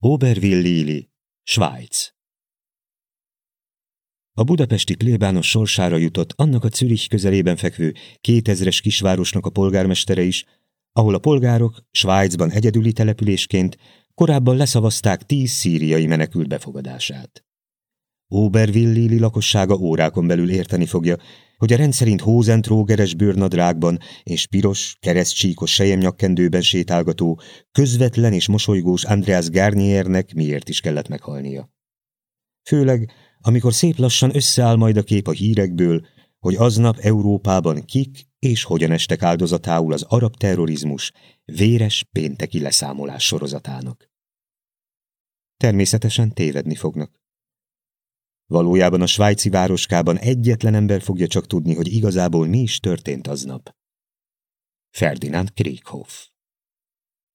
Oberville-Lili, Svájc A budapesti plébános sorsára jutott annak a Zürich közelében fekvő 2000-es kisvárosnak a polgármestere is, ahol a polgárok Svájcban egyedüli településként korábban leszavazták tíz szíriai menekült befogadását. Oberville-Lili lakossága órákon belül érteni fogja, hogy a rendszerint hózentrógeres bőrnadrágban és piros, keresztcsíkos sejemnyakkendőben sétálgató, közvetlen és mosolygós Andreas Garniernek miért is kellett meghalnia. Főleg, amikor szép lassan összeáll majd a kép a hírekből, hogy aznap Európában kik és hogyan estek áldozatául az arab terrorizmus véres pénteki leszámolás sorozatának. Természetesen tévedni fognak. Valójában a svájci városkában egyetlen ember fogja csak tudni, hogy igazából mi is történt aznap. Ferdinand Krieghoff